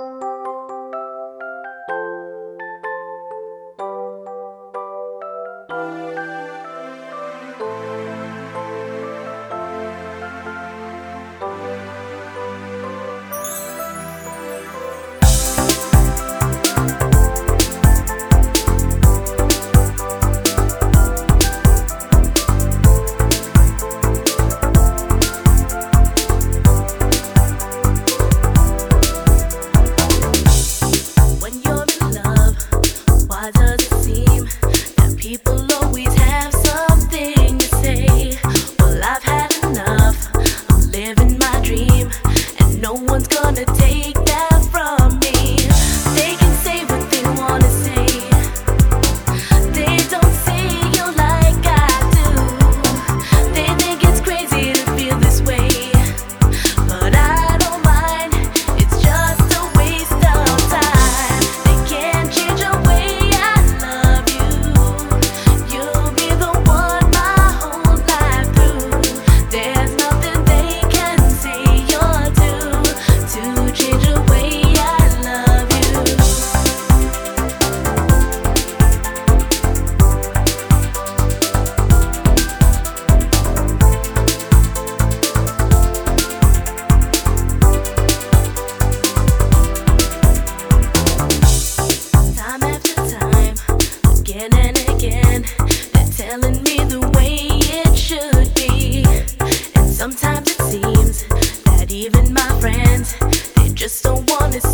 Sometimes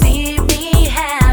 see me happy.